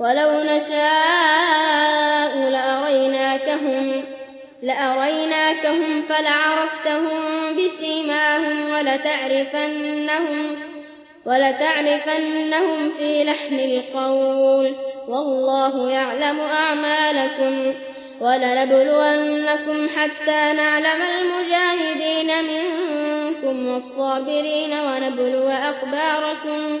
ولو نشاء لأريناكهم, لأريناكهم فلعرفتهم بسيماهم ولتعرفنهم, ولتعرفنهم في لحن القول. والله يعلم أعمالكم ولنبلونكم حتى نعلم المجاهدين منكم والصابرين ونبلو أخباركم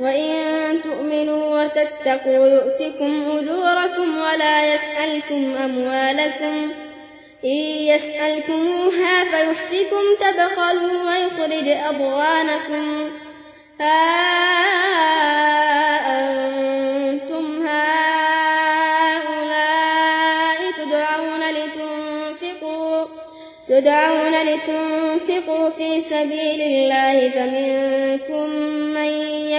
وإن تؤمنوا وتتقوا يؤتكم أجوركم ولا يسألكم أموالكم إن يسألكموها فيحفكم تبخلوا ويخرج أضغانكم ها أنتم هؤلاء تدعون لتنفقوا, تدعون لتنفقوا في سبيل الله فمنكم من